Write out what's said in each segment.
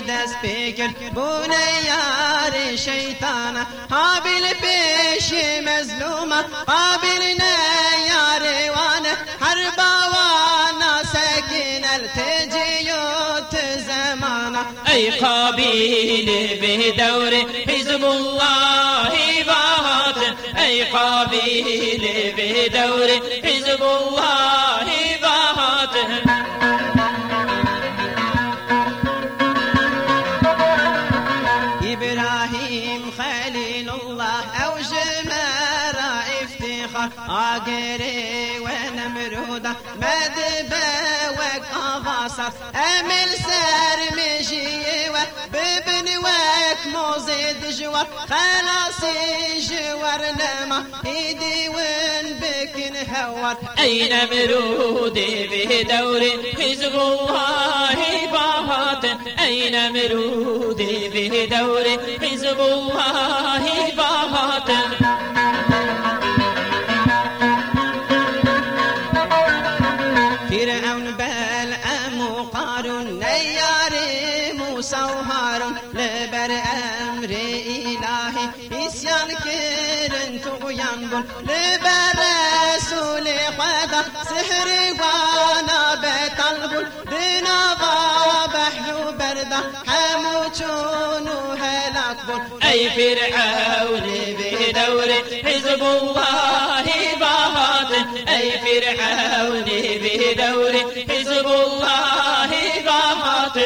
دست پیکر بونه یار شیطان قابل پیش مظلوم قابل نه یار وان هر باوانا سکین التجیوت زمان. ای قابل به دور حزب الله بات ای قابل به دور حزب الله بات إبراهيم خليل الله أو جمارة افتخار آقري ونمرودة مدبا وك أمل سر مجيوة ببن وك موزيد جوار. خلاصي جوار لما إيدي ون بكن هوار. أين مرودي بدور حزب الله بهات أين مرودي بدور حزب الله بهات فرعون بلعم وقارون نيار موسى وهارون لبر أمر إلهي إسيان كرن طغيان بون لبر رسول خدا سحر وأنا بطلبون بنا بحر بردا حمو چونو هلاك بون أي فرعون بدور حزب الله بهات أي فرعون بدور حزب الله بهات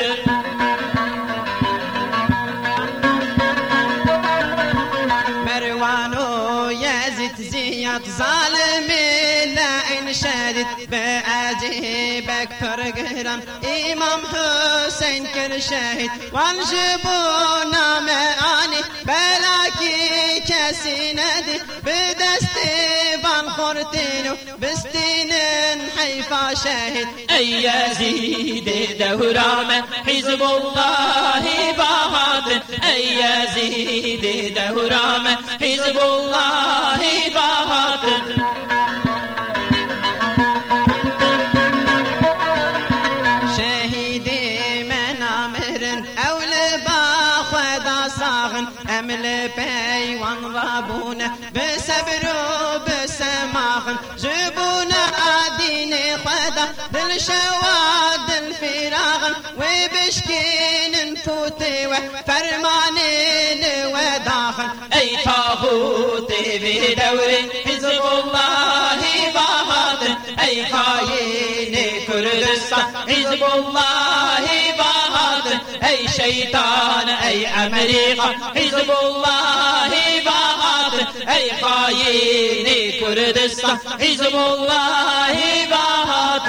ويزيد زياد ظالم لعن شديد بأجيبك فرقران إمام حسين كل شهيد والجبونا معاني بلاكي كسيندي بدستي بالخرتين بستين حيفا شهيد أي يزيد دورام حزب الله بهات أي يزيد دورام حزب الله باخذ صاغن امل بيوان رابونا بسبر وبسماغن جبونا دين خدا بالشواد الفراغن وبشكين نفوتي وفرمانين وداخن أي طاغوت بدور حزب الله بهات أي خاين كردستان حزب الله بهات أي شيطان أي أمريكا حزب الله بهات أي خاين كردستان. حزب الله بهات